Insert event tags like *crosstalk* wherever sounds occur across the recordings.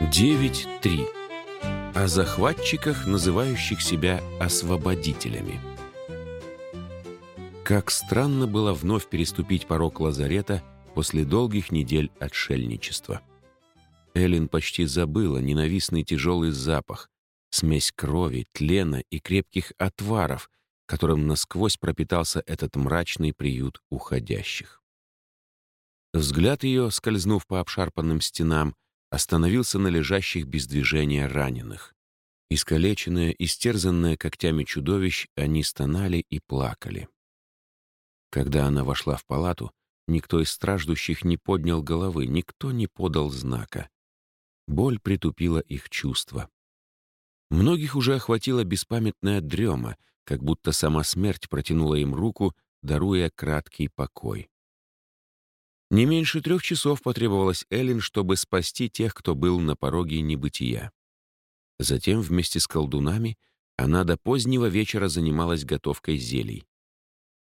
9.3. О захватчиках, называющих себя освободителями. Как странно было вновь переступить порог лазарета после долгих недель отшельничества. Эллен почти забыла ненавистный тяжелый запах, смесь крови, тлена и крепких отваров, которым насквозь пропитался этот мрачный приют уходящих. Взгляд ее, скользнув по обшарпанным стенам, остановился на лежащих без движения раненых. Искалеченные, истерзанные когтями чудовищ, они стонали и плакали. Когда она вошла в палату, никто из страждущих не поднял головы, никто не подал знака. Боль притупила их чувства. Многих уже охватила беспамятная дрема, как будто сама смерть протянула им руку, даруя краткий покой. Не меньше трех часов потребовалось Эллен, чтобы спасти тех, кто был на пороге небытия. Затем вместе с колдунами она до позднего вечера занималась готовкой зелий.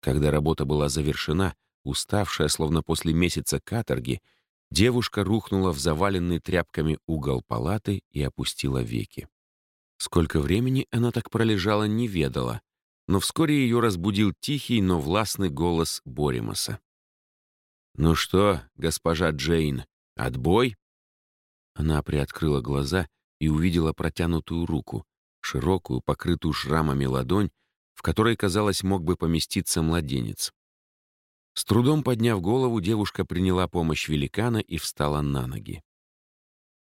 Когда работа была завершена, уставшая, словно после месяца каторги, девушка рухнула в заваленный тряпками угол палаты и опустила веки. Сколько времени она так пролежала, не ведала, но вскоре ее разбудил тихий, но властный голос Боримаса. «Ну что, госпожа Джейн, отбой?» Она приоткрыла глаза и увидела протянутую руку, широкую, покрытую шрамами ладонь, в которой, казалось, мог бы поместиться младенец. С трудом подняв голову, девушка приняла помощь великана и встала на ноги.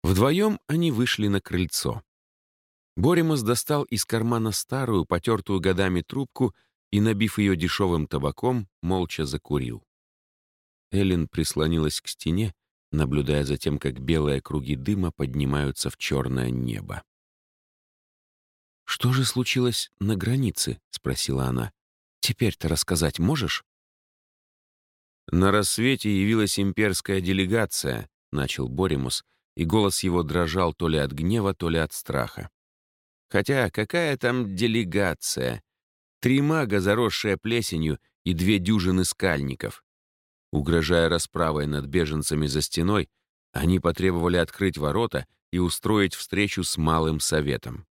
Вдвоем они вышли на крыльцо. Боримас достал из кармана старую, потертую годами трубку и, набив ее дешевым табаком, молча закурил. Эллен прислонилась к стене, наблюдая за тем, как белые круги дыма поднимаются в черное небо. «Что же случилось на границе?» — спросила она. «Теперь-то рассказать можешь?» «На рассвете явилась имперская делегация», — начал Боримус, и голос его дрожал то ли от гнева, то ли от страха. «Хотя какая там делегация? Три мага, заросшие плесенью, и две дюжины скальников. Угрожая расправой над беженцами за стеной, они потребовали открыть ворота и устроить встречу с Малым Советом.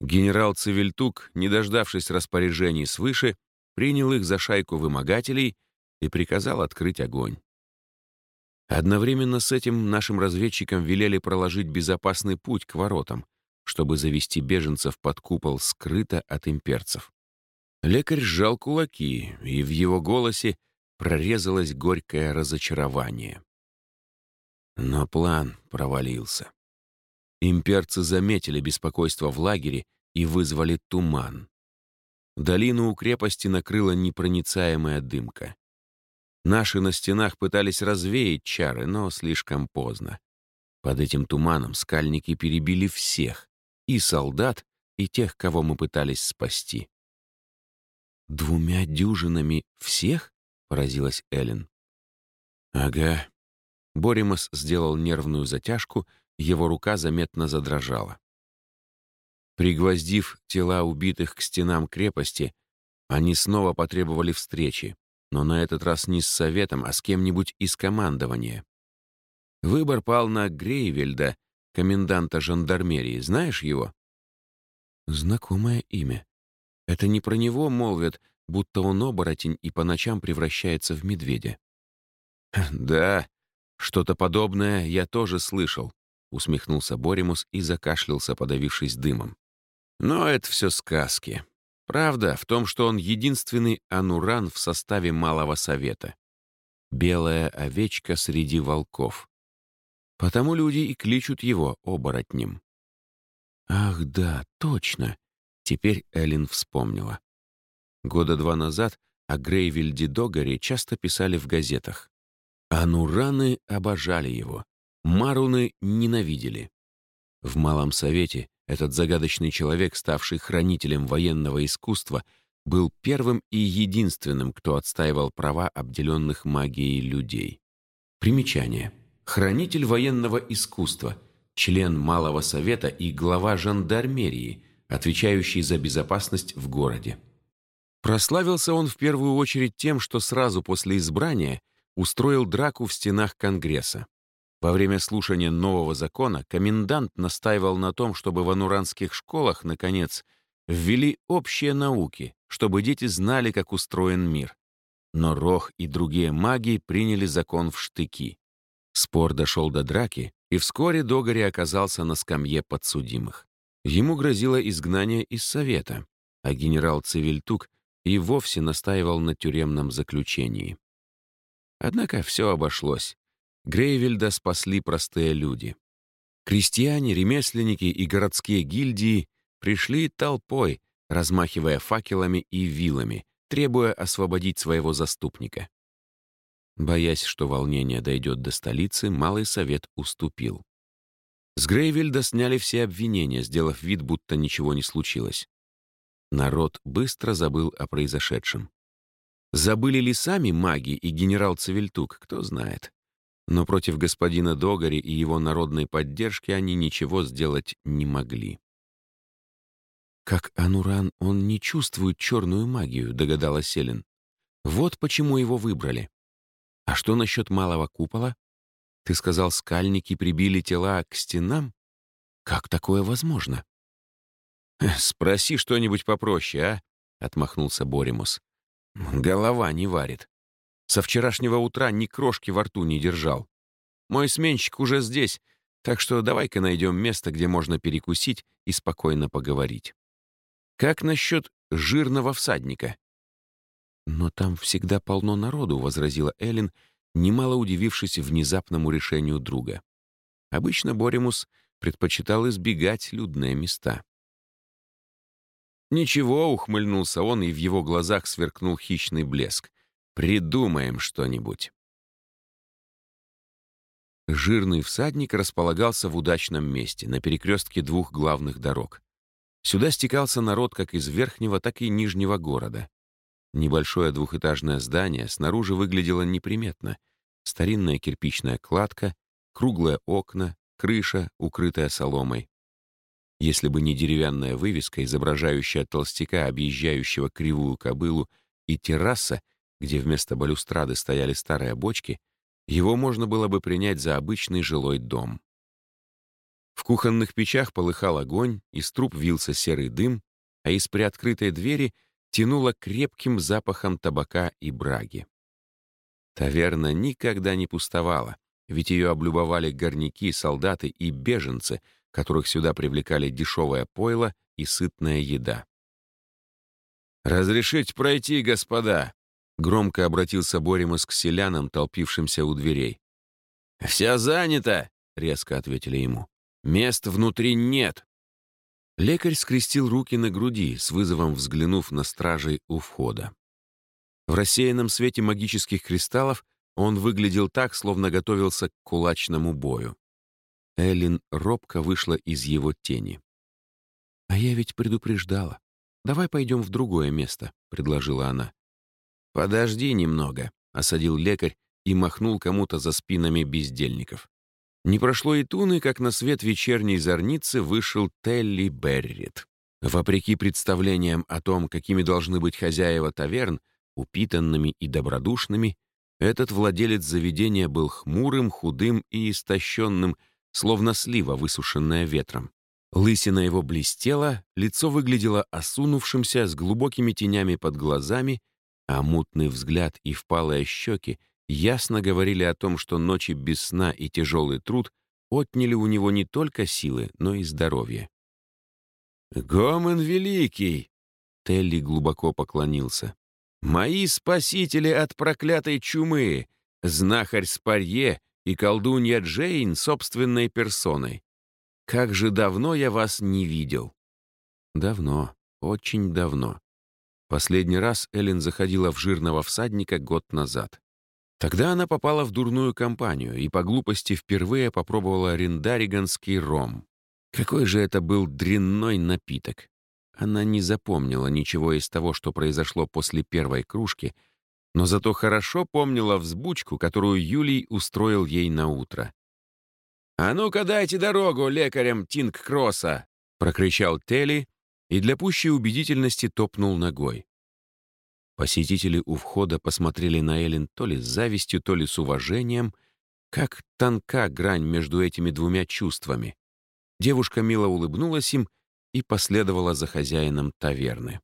Генерал Цивильтук, не дождавшись распоряжений свыше, принял их за шайку вымогателей и приказал открыть огонь. Одновременно с этим нашим разведчикам велели проложить безопасный путь к воротам, чтобы завести беженцев под купол скрыто от имперцев. Лекарь сжал кулаки, и в его голосе прорезалось горькое разочарование. Но план провалился. Имперцы заметили беспокойство в лагере и вызвали туман. Долину у крепости накрыла непроницаемая дымка. Наши на стенах пытались развеять чары, но слишком поздно. Под этим туманом скальники перебили всех, и солдат, и тех, кого мы пытались спасти. «Двумя дюжинами всех?» — поразилась Эллен. «Ага». Боримас сделал нервную затяжку — его рука заметно задрожала. Пригвоздив тела убитых к стенам крепости, они снова потребовали встречи, но на этот раз не с советом, а с кем-нибудь из командования. Выбор пал на Грейвельда, коменданта жандармерии. Знаешь его? Знакомое имя. Это не про него молвят, будто он оборотень и по ночам превращается в медведя. Да, что-то подобное я тоже слышал усмехнулся Боримус и закашлялся, подавившись дымом. Но это все сказки. Правда в том, что он единственный ануран в составе Малого Совета. Белая овечка среди волков. Потому люди и кличут его оборотнем. Ах да, точно. Теперь Эллен вспомнила. Года два назад о Грейвильде Догаре часто писали в газетах. Анураны обожали его. Маруны ненавидели. В Малом Совете этот загадочный человек, ставший хранителем военного искусства, был первым и единственным, кто отстаивал права обделенных магией людей. Примечание. Хранитель военного искусства, член Малого Совета и глава жандармерии, отвечающий за безопасность в городе. Прославился он в первую очередь тем, что сразу после избрания устроил драку в стенах Конгресса. Во время слушания нового закона комендант настаивал на том, чтобы в ануранских школах, наконец, ввели общие науки, чтобы дети знали, как устроен мир. Но Рох и другие маги приняли закон в штыки. Спор дошел до драки, и вскоре Догори оказался на скамье подсудимых. Ему грозило изгнание из Совета, а генерал Цивильтук и вовсе настаивал на тюремном заключении. Однако все обошлось. Грейвельда спасли простые люди. Крестьяне, ремесленники и городские гильдии пришли толпой, размахивая факелами и вилами, требуя освободить своего заступника. Боясь, что волнение дойдет до столицы, Малый Совет уступил. С Грейвельда сняли все обвинения, сделав вид, будто ничего не случилось. Народ быстро забыл о произошедшем. Забыли ли сами маги и генерал Цивильтук, кто знает. Но против господина Догари и его народной поддержки они ничего сделать не могли. «Как Ануран, он не чувствует черную магию», — догадалась Селин. «Вот почему его выбрали. А что насчет малого купола? Ты сказал, скальники прибили тела к стенам? Как такое возможно?» *laughs* «Спроси что-нибудь попроще, а?» — отмахнулся Боримус. «Голова не варит. Со вчерашнего утра ни крошки во рту не держал. Мой сменщик уже здесь, так что давай-ка найдем место, где можно перекусить и спокойно поговорить. Как насчет жирного всадника?» «Но там всегда полно народу», — возразила Эллен, немало удивившись внезапному решению друга. Обычно Боримус предпочитал избегать людные места. «Ничего», — ухмыльнулся он, и в его глазах сверкнул хищный блеск. «Придумаем что-нибудь». Жирный всадник располагался в удачном месте, на перекрестке двух главных дорог. Сюда стекался народ как из верхнего, так и нижнего города. Небольшое двухэтажное здание снаружи выглядело неприметно. Старинная кирпичная кладка, круглые окна, крыша, укрытая соломой. Если бы не деревянная вывеска, изображающая толстяка, объезжающего кривую кобылу, и терраса, где вместо балюстрады стояли старые бочки, его можно было бы принять за обычный жилой дом. В кухонных печах полыхал огонь, из труб вился серый дым, а из приоткрытой двери тянуло крепким запахом табака и браги. Таверна никогда не пустовала, ведь ее облюбовали горняки, солдаты и беженцы — которых сюда привлекали дешевое пойло и сытная еда. «Разрешить пройти, господа!» — громко обратился Боримас к селянам, толпившимся у дверей. «Вся занята!» — резко ответили ему. «Мест внутри нет!» Лекарь скрестил руки на груди, с вызовом взглянув на стражей у входа. В рассеянном свете магических кристаллов он выглядел так, словно готовился к кулачному бою. Эллин робко вышла из его тени. «А я ведь предупреждала. Давай пойдем в другое место», — предложила она. «Подожди немного», — осадил лекарь и махнул кому-то за спинами бездельников. Не прошло и туны, как на свет вечерней зорницы вышел Телли Беррит. Вопреки представлениям о том, какими должны быть хозяева таверн, упитанными и добродушными, этот владелец заведения был хмурым, худым и истощенным, словно слива, высушенная ветром. Лысина его блестела, лицо выглядело осунувшимся, с глубокими тенями под глазами, а мутный взгляд и впалые щеки ясно говорили о том, что ночи без сна и тяжелый труд отняли у него не только силы, но и здоровье. «Гомен Великий!» — Телли глубоко поклонился. «Мои спасители от проклятой чумы, знахарь Спарье и колдунья Джейн собственной персоной. Как же давно я вас не видел. Давно, очень давно. Последний раз Эллен заходила в жирного всадника год назад. Тогда она попала в дурную компанию и по глупости впервые попробовала рендариганский ром. Какой же это был дрянной напиток. Она не запомнила ничего из того, что произошло после первой кружки — но зато хорошо помнила взбучку, которую Юлий устроил ей на утро. «А ну-ка дайте дорогу лекарям Тинг-Кросса!» — прокричал Телли и для пущей убедительности топнул ногой. Посетители у входа посмотрели на Эллен то ли с завистью, то ли с уважением, Как тонка грань между этими двумя чувствами. Девушка мило улыбнулась им и последовала за хозяином таверны.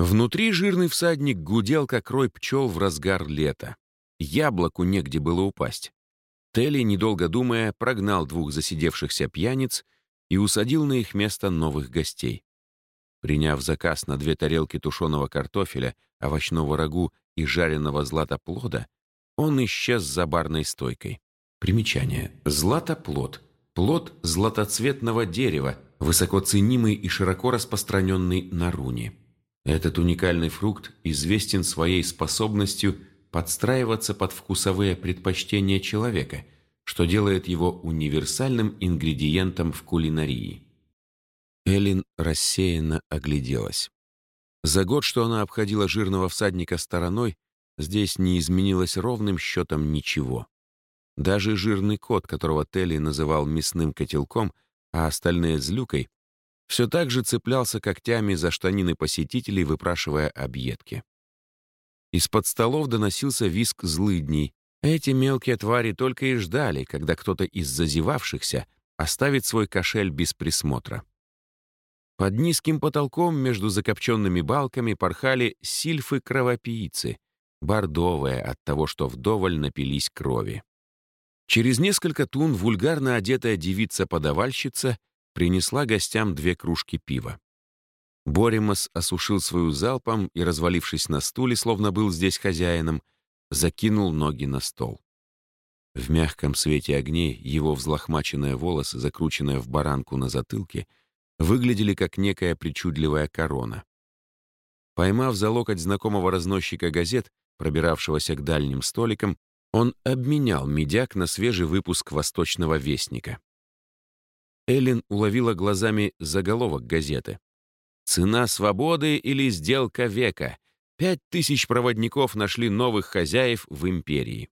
Внутри жирный всадник гудел, как рой пчел в разгар лета. Яблоку негде было упасть. Телли, недолго думая, прогнал двух засидевшихся пьяниц и усадил на их место новых гостей. Приняв заказ на две тарелки тушеного картофеля, овощного рагу и жареного златоплода, он исчез за барной стойкой. Примечание. Златоплод. Плод златоцветного дерева, высоко ценимый и широко распространенный на руне. Этот уникальный фрукт известен своей способностью подстраиваться под вкусовые предпочтения человека, что делает его универсальным ингредиентом в кулинарии. Элин рассеянно огляделась. За год, что она обходила жирного всадника стороной, здесь не изменилось ровным счетом ничего. Даже жирный кот, которого Телли называл мясным котелком, а остальные — злюкой, все так же цеплялся когтями за штанины посетителей, выпрашивая объедки. Из-под столов доносился виск злыдней. Эти мелкие твари только и ждали, когда кто-то из зазевавшихся оставит свой кошель без присмотра. Под низким потолком между закопченными балками порхали сильфы-кровопийцы, бордовые от того, что вдоволь напились крови. Через несколько тун вульгарно одетая девица-подавальщица принесла гостям две кружки пива. Боримас осушил свою залпом и, развалившись на стуле, словно был здесь хозяином, закинул ноги на стол. В мягком свете огней его взлохмаченные волосы, закрученные в баранку на затылке — выглядели как некая причудливая корона. Поймав за локоть знакомого разносчика газет, пробиравшегося к дальним столикам, он обменял медяк на свежий выпуск «Восточного вестника». Эллен уловила глазами заголовок газеты. «Цена свободы или сделка века? Пять тысяч проводников нашли новых хозяев в империи».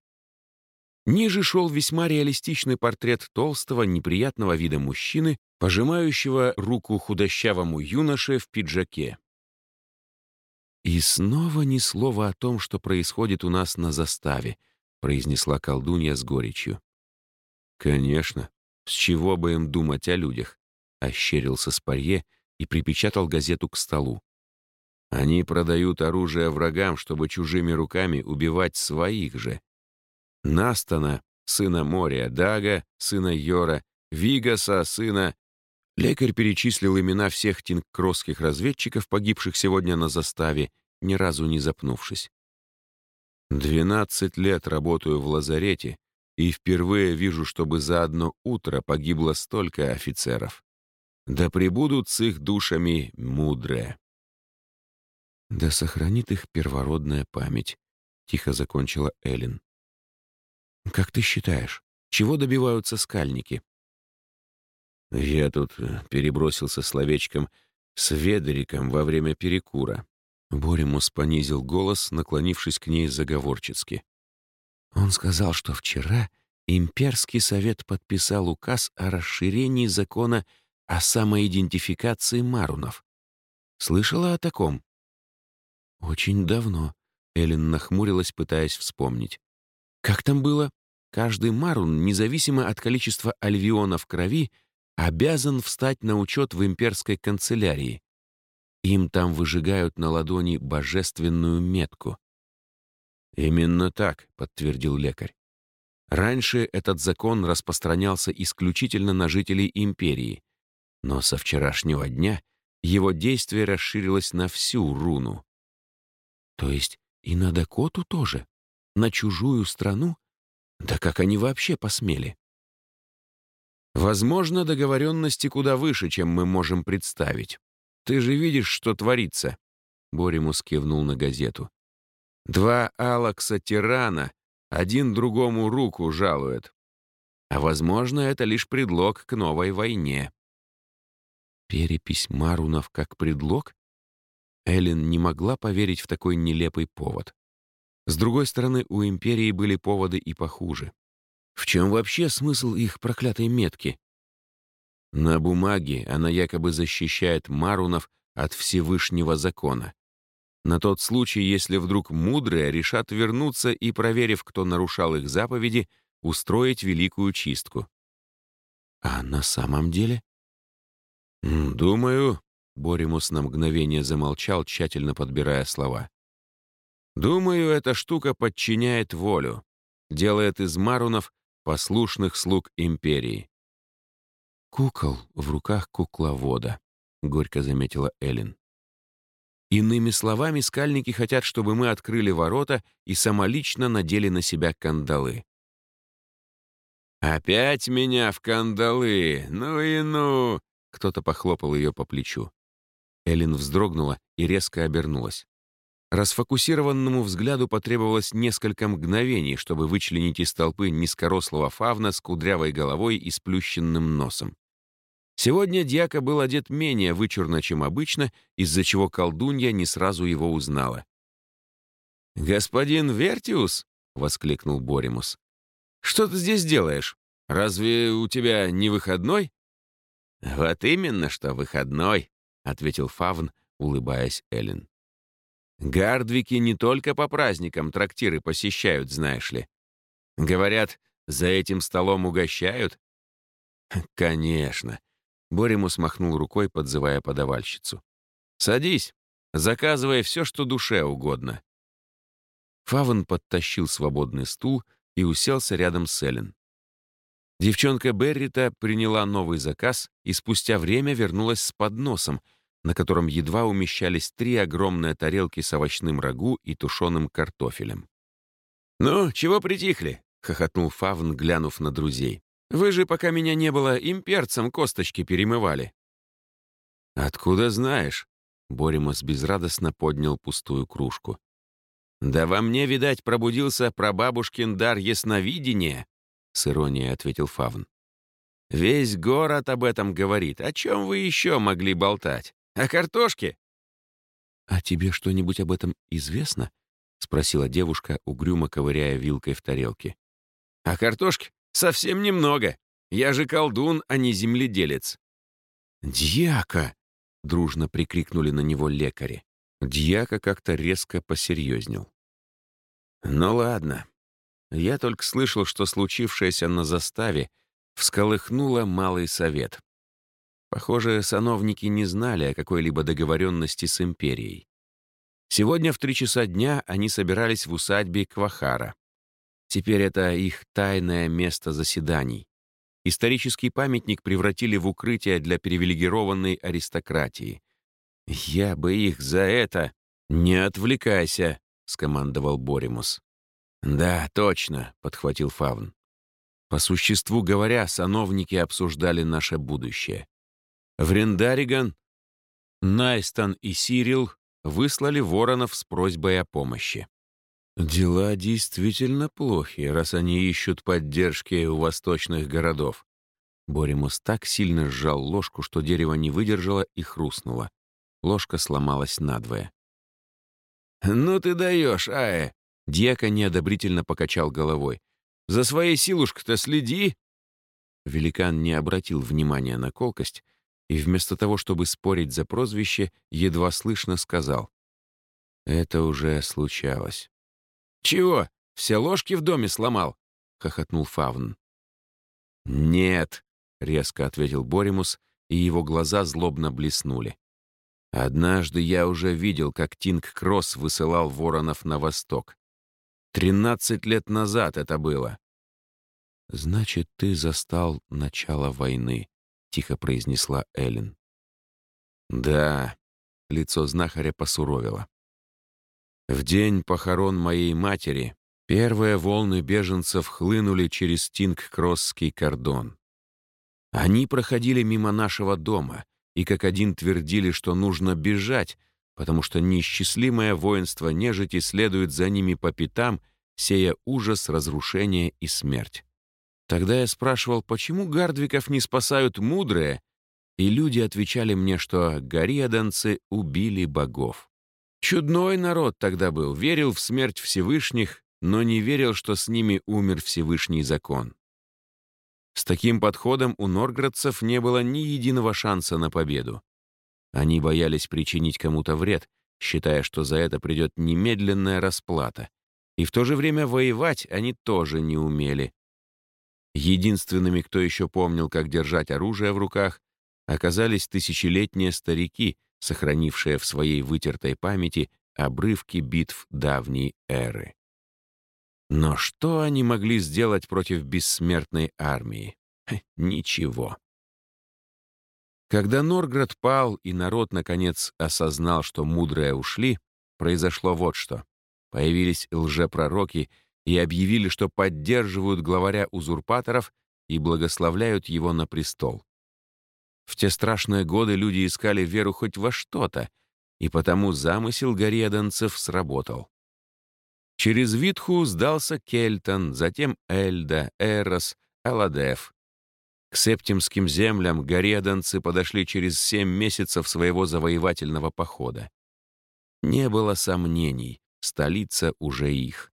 Ниже шел весьма реалистичный портрет толстого, неприятного вида мужчины пожимающего руку худощавому юноше в пиджаке. «И снова ни слова о том, что происходит у нас на заставе», произнесла колдунья с горечью. «Конечно, с чего бы им думать о людях?» ощерился Спарье и припечатал газету к столу. «Они продают оружие врагам, чтобы чужими руками убивать своих же. Настана, сына Мория, Дага, сына Йора, Вигаса, сына Лекарь перечислил имена всех тинкросских разведчиков, погибших сегодня на заставе, ни разу не запнувшись. «Двенадцать лет работаю в лазарете, и впервые вижу, чтобы за одно утро погибло столько офицеров. Да пребудут с их душами мудрые». «Да сохранит их первородная память», — тихо закончила Эллен. «Как ты считаешь, чего добиваются скальники?» Я тут э, перебросился словечком с Ведериком во время перекура. Боремус понизил голос, наклонившись к ней заговорчески. Он сказал, что вчера имперский совет подписал указ о расширении закона о самоидентификации марунов. Слышала о таком? Очень давно. Эллен нахмурилась, пытаясь вспомнить. Как там было? Каждый марун, независимо от количества альвиона в крови, обязан встать на учет в имперской канцелярии. Им там выжигают на ладони божественную метку. «Именно так», — подтвердил лекарь. Раньше этот закон распространялся исключительно на жителей империи, но со вчерашнего дня его действие расширилось на всю руну. То есть и на Дакоту тоже? На чужую страну? Да как они вообще посмели? Возможно, договоренности куда выше, чем мы можем представить. Ты же видишь, что творится. Боримус кивнул на газету. Два Алакса-тирана один другому руку жалуют. А возможно, это лишь предлог к новой войне. Перепись Марунов как предлог? Эллен не могла поверить в такой нелепый повод. С другой стороны, у Империи были поводы и похуже. В чем вообще смысл их проклятой метки? На бумаге она якобы защищает Марунов от Всевышнего закона. На тот случай, если вдруг мудрые решат вернуться и, проверив, кто нарушал их заповеди, устроить великую чистку. А на самом деле? Думаю, Боримус на мгновение замолчал, тщательно подбирая слова. Думаю, эта штука подчиняет волю, делает из марунов послушных слуг империи. «Кукол в руках кукловода», — горько заметила Эллен. «Иными словами, скальники хотят, чтобы мы открыли ворота и самолично надели на себя кандалы». «Опять меня в кандалы! Ну и ну!» Кто-то похлопал ее по плечу. Эллен вздрогнула и резко обернулась. Расфокусированному взгляду потребовалось несколько мгновений, чтобы вычленить из толпы низкорослого фавна с кудрявой головой и сплющенным носом. Сегодня дьяка был одет менее вычурно, чем обычно, из-за чего колдунья не сразу его узнала. «Господин Вертиус!» — воскликнул Боримус. «Что ты здесь делаешь? Разве у тебя не выходной?» «Вот именно, что выходной», — ответил Фавн, улыбаясь Эллен. Гардвики не только по праздникам трактиры посещают, знаешь ли. Говорят, за этим столом угощают? Конечно. Боримус махнул рукой, подзывая подавальщицу. Садись, заказывай все, что душе угодно. Фаван подтащил свободный стул и уселся рядом с Эллен. Девчонка Беррита приняла новый заказ и спустя время вернулась с подносом — на котором едва умещались три огромные тарелки с овощным рагу и тушеным картофелем. «Ну, чего притихли?» — хохотнул Фавн, глянув на друзей. «Вы же, пока меня не было, имперцем косточки перемывали». «Откуда знаешь?» — Боримас безрадостно поднял пустую кружку. «Да во мне, видать, пробудился прабабушкин дар ясновидения», — с иронией ответил Фавн. «Весь город об этом говорит. О чем вы еще могли болтать?» О картошке?» «А тебе что-нибудь об этом известно?» — спросила девушка, угрюмо ковыряя вилкой в тарелке. «О картошке? Совсем немного. Я же колдун, а не земледелец». «Дьяка!» — дружно прикрикнули на него лекари. Дьяка как-то резко посерьезнел. «Ну ладно. Я только слышал, что случившееся на заставе всколыхнуло малый совет. Похоже, сановники не знали о какой-либо договоренности с империей. Сегодня в три часа дня они собирались в усадьбе Квахара. Теперь это их тайное место заседаний. Исторический памятник превратили в укрытие для привилегированной аристократии. «Я бы их за это...» «Не отвлекайся», — скомандовал Боримус. «Да, точно», — подхватил Фавн. По существу говоря, сановники обсуждали наше будущее. Врендариган, Найстон и Сирил выслали воронов с просьбой о помощи. Дела действительно плохи, раз они ищут поддержки у восточных городов. Боримус так сильно сжал ложку, что дерево не выдержало и хрустнуло. Ложка сломалась надвое. «Ну ты даешь, Ая!» Дьяка неодобрительно покачал головой. «За своей силушкой-то следи!» Великан не обратил внимания на колкость и вместо того, чтобы спорить за прозвище, едва слышно сказал. «Это уже случалось». «Чего? Все ложки в доме сломал?» — хохотнул Фавн. «Нет», — резко ответил Боримус, и его глаза злобно блеснули. «Однажды я уже видел, как Тинг Кросс высылал воронов на восток. Тринадцать лет назад это было». «Значит, ты застал начало войны», — тихо произнесла Эллен. «Да», — лицо знахаря посуровило. «В день похорон моей матери первые волны беженцев хлынули через Тинг-Кросский кордон. Они проходили мимо нашего дома и как один твердили, что нужно бежать, потому что неисчислимое воинство нежити следует за ними по пятам, сея ужас, разрушение и смерть. Тогда я спрашивал, почему гардвиков не спасают мудрые, и люди отвечали мне, что гориаданцы убили богов. Чудной народ тогда был, верил в смерть Всевышних, но не верил, что с ними умер Всевышний закон. С таким подходом у норградцев не было ни единого шанса на победу. Они боялись причинить кому-то вред, считая, что за это придет немедленная расплата. И в то же время воевать они тоже не умели, Единственными, кто еще помнил, как держать оружие в руках, оказались тысячелетние старики, сохранившие в своей вытертой памяти обрывки битв давней эры. Но что они могли сделать против бессмертной армии? Ничего. Когда Норград пал и народ, наконец, осознал, что мудрые ушли, произошло вот что. Появились лжепророки и объявили, что поддерживают главаря узурпаторов и благословляют его на престол. В те страшные годы люди искали веру хоть во что-то, и потому замысел горедонцев сработал. Через Витху сдался Кельтон, затем Эльда, Эрос, Аладев. К септимским землям горедонцы подошли через семь месяцев своего завоевательного похода. Не было сомнений, столица уже их.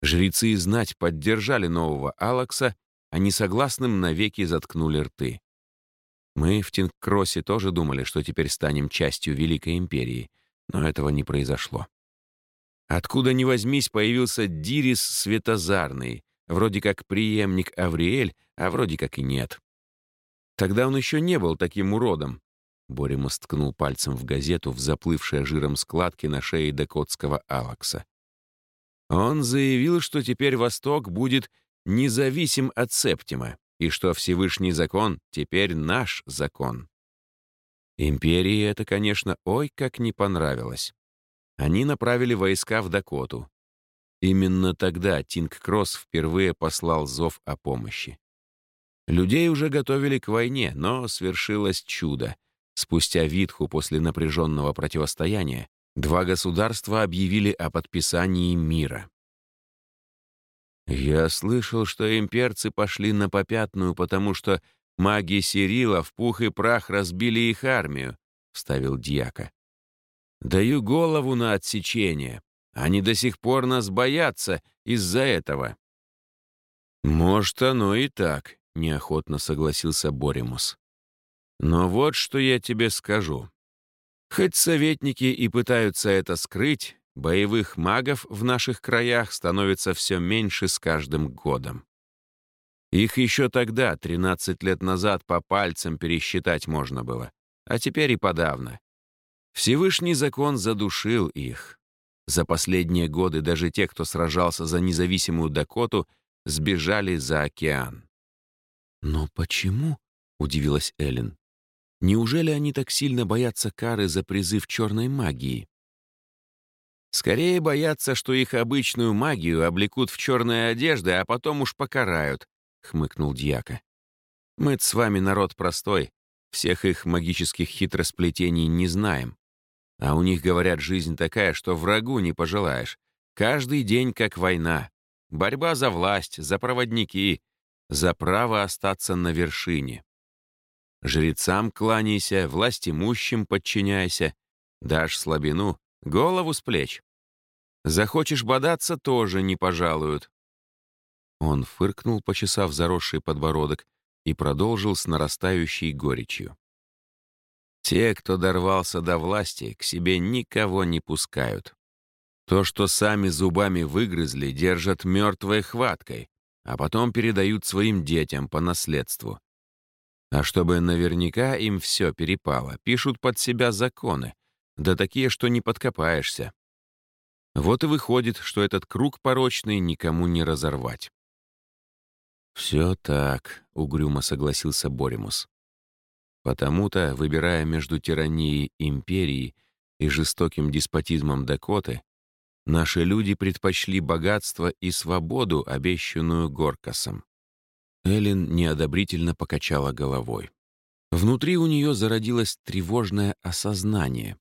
Жрецы и знать поддержали нового Алакса, а несогласным навеки заткнули рты. Мы в Тинккроссе тоже думали, что теперь станем частью Великой Империи, но этого не произошло. Откуда ни возьмись, появился Дирис Светозарный, вроде как преемник Авриэль, а вроде как и нет. Тогда он еще не был таким уродом. Боремус ткнул пальцем в газету в заплывшие жиром складки на шее докотского Алакса. Он заявил, что теперь Восток будет независим от Септима, и что Всевышний закон теперь наш закон. Империи это, конечно, ой, как не понравилось они направили войска в Дакоту. Именно тогда Тинг-Кросс впервые послал зов о помощи. Людей уже готовили к войне, но свершилось чудо. Спустя Витху после напряженного противостояния два государства объявили о подписании мира. «Я слышал, что имперцы пошли на попятную, потому что маги Сирила в пух и прах разбили их армию», — вставил Дьяка. Даю голову на отсечение. Они до сих пор нас боятся из-за этого». «Может, оно и так», — неохотно согласился Боримус. «Но вот что я тебе скажу. Хоть советники и пытаются это скрыть, боевых магов в наших краях становится все меньше с каждым годом. Их еще тогда, 13 лет назад, по пальцам пересчитать можно было, а теперь и подавно. Всевышний закон задушил их. За последние годы даже те, кто сражался за независимую Дакоту, сбежали за океан. «Но почему?» — удивилась Эллен. «Неужели они так сильно боятся кары за призыв черной магии?» «Скорее боятся, что их обычную магию облекут в черные одежды, а потом уж покарают», — хмыкнул дьяка. мы с вами народ простой, всех их магических хитросплетений не знаем. А у них, говорят, жизнь такая, что врагу не пожелаешь. Каждый день как война. Борьба за власть, за проводники, за право остаться на вершине. Жрецам кланяйся, власть имущим подчиняйся. Дашь слабину — голову с плеч. Захочешь бодаться — тоже не пожалуют. Он фыркнул, почесав заросший подбородок, и продолжил с нарастающей горечью. Те, кто дорвался до власти, к себе никого не пускают. То, что сами зубами выгрызли, держат мертвой хваткой, а потом передают своим детям по наследству. А чтобы наверняка им все перепало, пишут под себя законы, да такие, что не подкопаешься. Вот и выходит, что этот круг порочный никому не разорвать. «Все так», — угрюмо согласился Боримус. Потому-то, выбирая между тиранией империи и жестоким деспотизмом Дакоты, наши люди предпочли богатство и свободу, обещанную Горкасом. Эллен неодобрительно покачала головой. Внутри у нее зародилось тревожное осознание.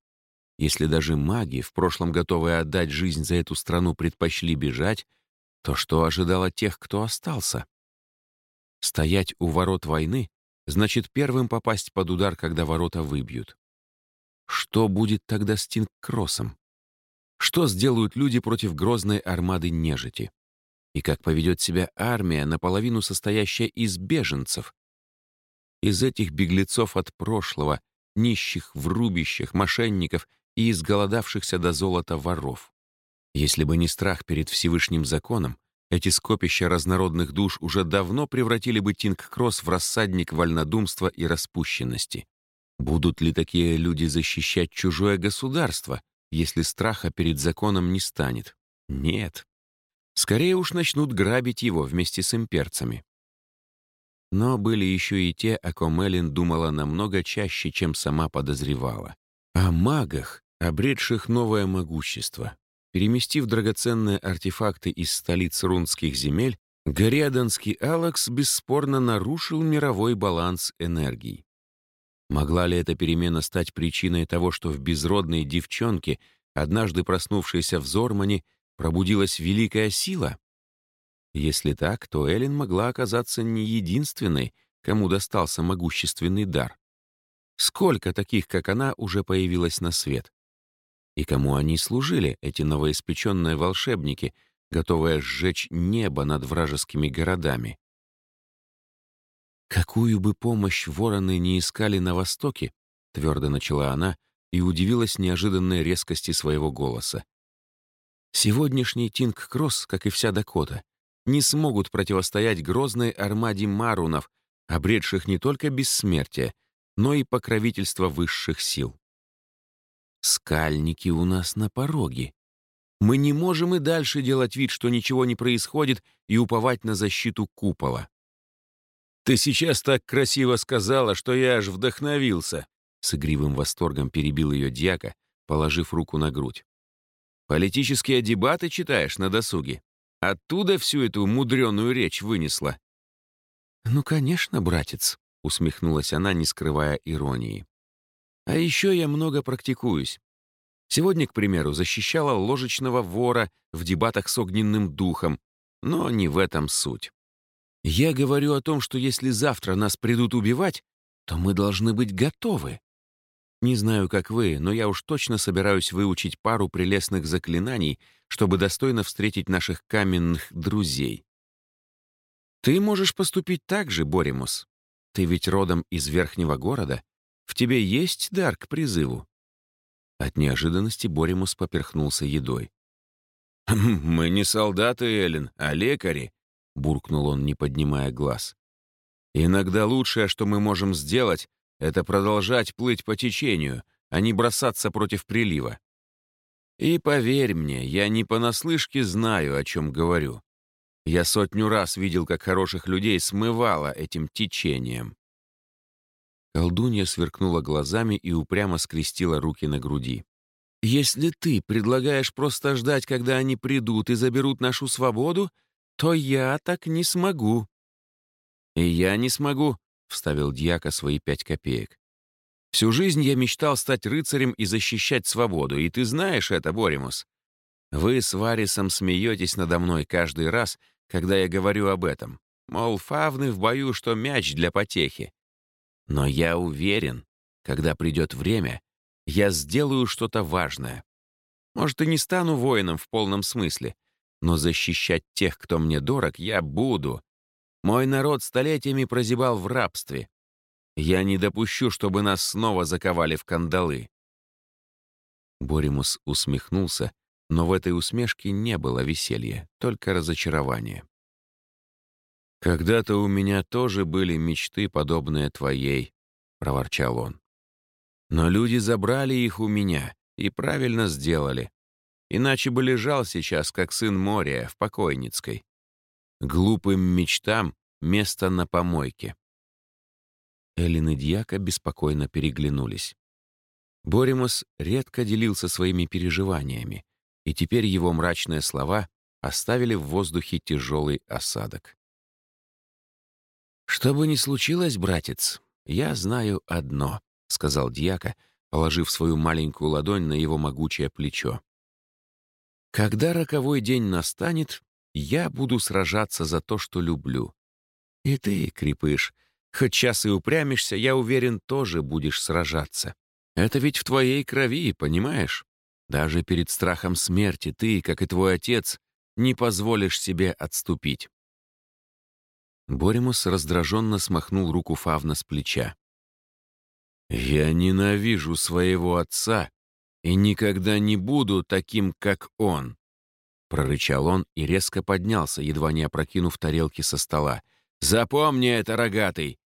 Если даже маги, в прошлом готовые отдать жизнь за эту страну, предпочли бежать, то что ожидало тех, кто остался? Стоять у ворот войны Значит, первым попасть под удар, когда ворота выбьют. Что будет тогда с Тинг-Кроссом? Что сделают люди против грозной армады нежити? И как поведет себя армия, наполовину состоящая из беженцев? Из этих беглецов от прошлого, нищих, врубищах, мошенников и изголодавшихся до золота воров. Если бы не страх перед Всевышним законом, Эти скопища разнородных душ уже давно превратили бы Тинг-Кросс в рассадник вольнодумства и распущенности. Будут ли такие люди защищать чужое государство, если страха перед законом не станет? Нет. Скорее уж начнут грабить его вместе с имперцами. Но были еще и те, о ком Эллен думала намного чаще, чем сама подозревала. О магах, обретших новое могущество. Переместив драгоценные артефакты из столиц рунских земель, Гориаданский Алекс бесспорно нарушил мировой баланс энергий. Могла ли эта перемена стать причиной того, что в безродной девчонке, однажды проснувшейся в Зормане, пробудилась великая сила? Если так, то Эллен могла оказаться не единственной, кому достался могущественный дар. Сколько таких, как она, уже появилось на свет? И кому они служили, эти новоиспеченные волшебники, готовые сжечь небо над вражескими городами? «Какую бы помощь вороны не искали на Востоке», — твердо начала она и удивилась неожиданной резкости своего голоса. «Сегодняшний Тинг-Кросс, как и вся Дакота, не смогут противостоять грозной армаде марунов, обретших не только бессмертие, но и покровительство высших сил. Скальники у нас на пороге. Мы не можем и дальше делать вид, что ничего не происходит, и уповать на защиту купола. «Ты сейчас так красиво сказала, что я аж вдохновился», с игривым восторгом перебил ее дьяка, положив руку на грудь. «Политические дебаты читаешь на досуге? Оттуда всю эту мудреную речь вынесла?» «Ну, конечно, братец», — усмехнулась она, не скрывая иронии. «А еще я много практикуюсь. Сегодня, к примеру, защищала ложечного вора в дебатах с огненным духом, но не в этом суть. Я говорю о том, что если завтра нас придут убивать, то мы должны быть готовы. Не знаю, как вы, но я уж точно собираюсь выучить пару прелестных заклинаний, чтобы достойно встретить наших каменных друзей. Ты можешь поступить так же, Боримус. Ты ведь родом из верхнего города. В тебе есть дар к призыву?» От неожиданности Боримус поперхнулся едой. «Хм, «Мы не солдаты, Эллен, а лекари», — буркнул он, не поднимая глаз. «Иногда лучшее, что мы можем сделать, это продолжать плыть по течению, а не бросаться против прилива. И поверь мне, я не понаслышке знаю, о чем говорю. Я сотню раз видел, как хороших людей смывало этим течением. Колдунья сверкнула глазами и упрямо скрестила руки на груди. «Если ты предлагаешь просто ждать, когда они придут и заберут нашу свободу, то я так не смогу». «И я не смогу», — вставил дьяка свои пять копеек. «Всю жизнь я мечтал стать рыцарем и защищать свободу, и ты знаешь это, Боримус. Вы с Варисом смеетесь надо мной каждый раз, когда я говорю об этом. Мол, фавны в бою, что мяч для потехи. Но я уверен, когда придет время, я сделаю что-то важное. Может, и не стану воином в полном смысле, но защищать тех, кто мне дорог, я буду. Мой народ столетиями прозябал в рабстве. Я не допущу, чтобы нас снова заковали в кандалы. Боримус усмехнулся, но в этой усмешке не было веселья, только разочарование. «Когда-то у меня тоже были мечты, подобные твоей», — проворчал он. «Но люди забрали их у меня и правильно сделали. Иначе бы лежал сейчас, как сын моря, в покойницкой. Глупым мечтам место на помойке». Эллин и Дьяка беспокойно переглянулись. Боримус редко делился своими переживаниями, и теперь его мрачные слова оставили в воздухе тяжелый осадок. «Что бы ни случилось, братец, я знаю одно», — сказал дьяка, положив свою маленькую ладонь на его могучее плечо. «Когда роковой день настанет, я буду сражаться за то, что люблю. И ты, крепыш, хоть час и упрямишься, я уверен, тоже будешь сражаться. Это ведь в твоей крови, понимаешь? Даже перед страхом смерти ты, как и твой отец, не позволишь себе отступить». Боримус раздраженно смахнул руку Фавна с плеча. «Я ненавижу своего отца и никогда не буду таким, как он. прорычал он и резко поднялся, едва не опрокинув тарелки со стола. «Запомни это, рогатый!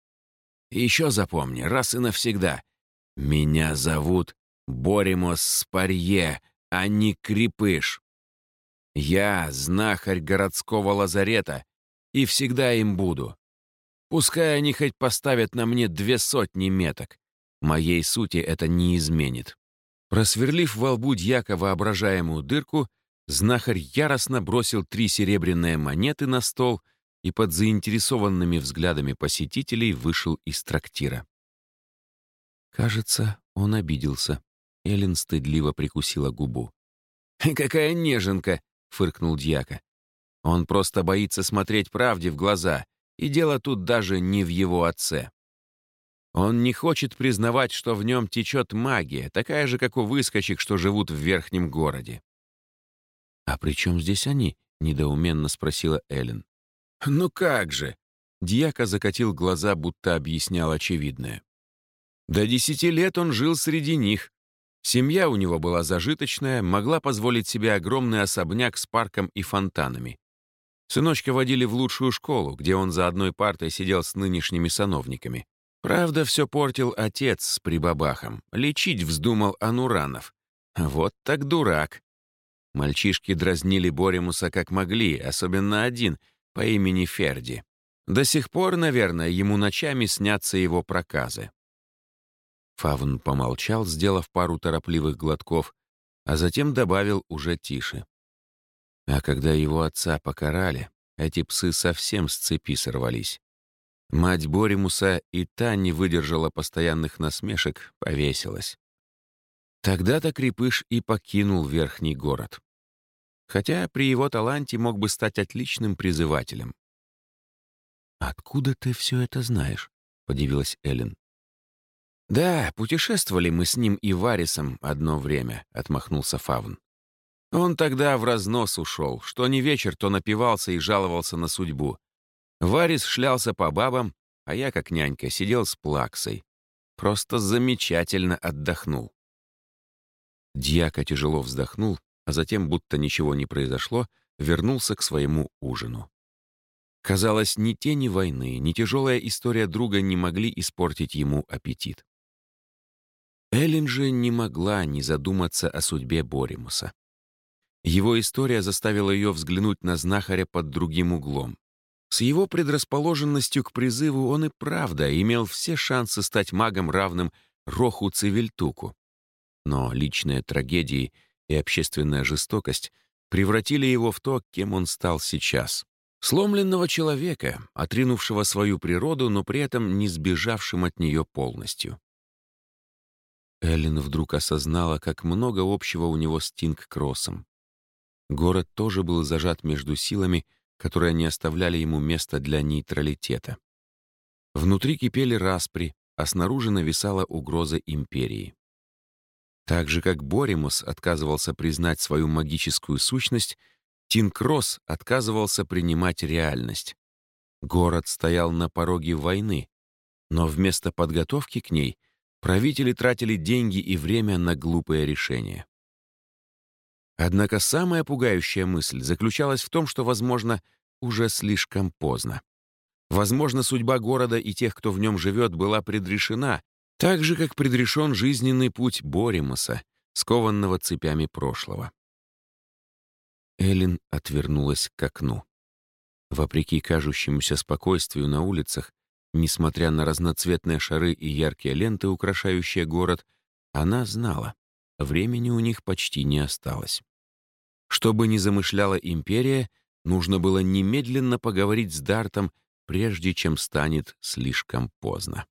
еще запомни, раз и навсегда. Меня зовут Боремос Спарье, а не Крепыш. Я знахарь городского лазарета и всегда им буду. Пускай они хоть поставят на мне две сотни меток. Моей сути это не изменит. Просверлив во лбу дьяка воображаемую дырку, знахарь яростно бросил три серебряные монеты на стол и под заинтересованными взглядами посетителей вышел из трактира. Кажется, он обиделся. Эллен стыдливо прикусила губу. «Какая неженка!» — фыркнул дьяка. «Он просто боится смотреть правде в глаза, и дело тут даже не в его отце. Он не хочет признавать, что в нем течет магия, такая же, как у выскочек, что живут в верхнем городе. «А при чем здесь они?» — недоуменно спросила Эллен. «Ну как же!» — Дьяка закатил глаза, будто объяснял очевидное. До десяти лет он жил среди них. Семья у него была зажиточная, могла позволить себе огромный особняк с парком и фонтанами. Сыночка водили в лучшую школу, где он за одной партой сидел с нынешними сановниками. Правда, все портил отец с прибабахом. Лечить вздумал Ануранов. Вот так дурак. Мальчишки дразнили Боремуса как могли, особенно один, по имени Ферди. До сих пор, наверное, ему ночами снятся его проказы. Фавн помолчал, сделав пару торопливых глотков, а затем добавил уже тише. А когда его отца покарали, эти псы совсем с цепи сорвались. Мать Боримуса и та не выдержала постоянных насмешек, повесилась. Тогда-то Крепыш и покинул верхний город. Хотя при его таланте мог бы стать отличным призывателем. «Откуда ты все это знаешь?» — подивилась Эллен. «Да, путешествовали мы с ним и Варисом одно время», — отмахнулся Фавн. Он тогда в разнос ушел, что не вечер, то напивался и жаловался на судьбу. Варис шлялся по бабам, а я, как нянька, сидел с плаксой. Просто замечательно отдохнул. Дьяка тяжело вздохнул, а затем, будто ничего не произошло, вернулся к своему ужину. Казалось, ни тени войны, ни тяжелая история друга не могли испортить ему аппетит. Эллен же не могла не задуматься о судьбе Боримуса. Его история заставила ее взглянуть на знахаря под другим углом. С его предрасположенностью к призыву он и правда имел все шансы стать магом, равным Роху Цивильтуку. Но личные трагедии и общественная жестокость превратили его в то, кем он стал сейчас. Сломленного человека, отринувшего свою природу, но при этом не сбежавшим от нее полностью. Эллен вдруг осознала, как много общего у него с Тинг-Кроссом. Город тоже был зажат между силами, которые не оставляли ему места для нейтралитета. Внутри кипели распри, а снаружи нависала угроза империи. Так же, как Боримус отказывался признать свою магическую сущность, Тинкросс отказывался принимать реальность. Город стоял на пороге войны, но вместо подготовки к ней правители тратили деньги и время на глупые решения. Однако самая пугающая мысль заключалась в том, что, возможно, уже слишком поздно. Возможно, судьба города и тех, кто в нем живет, была предрешена, так же, как предрешен жизненный путь Боримаса, скованного цепями прошлого. Эллен отвернулась к окну. Вопреки кажущемуся спокойствию на улицах, несмотря на разноцветные шары и яркие ленты, украшающие город, она знала, времени у них почти не осталось. Что бы ни замышляла империя, нужно было немедленно поговорить с Дартом, прежде чем станет слишком поздно.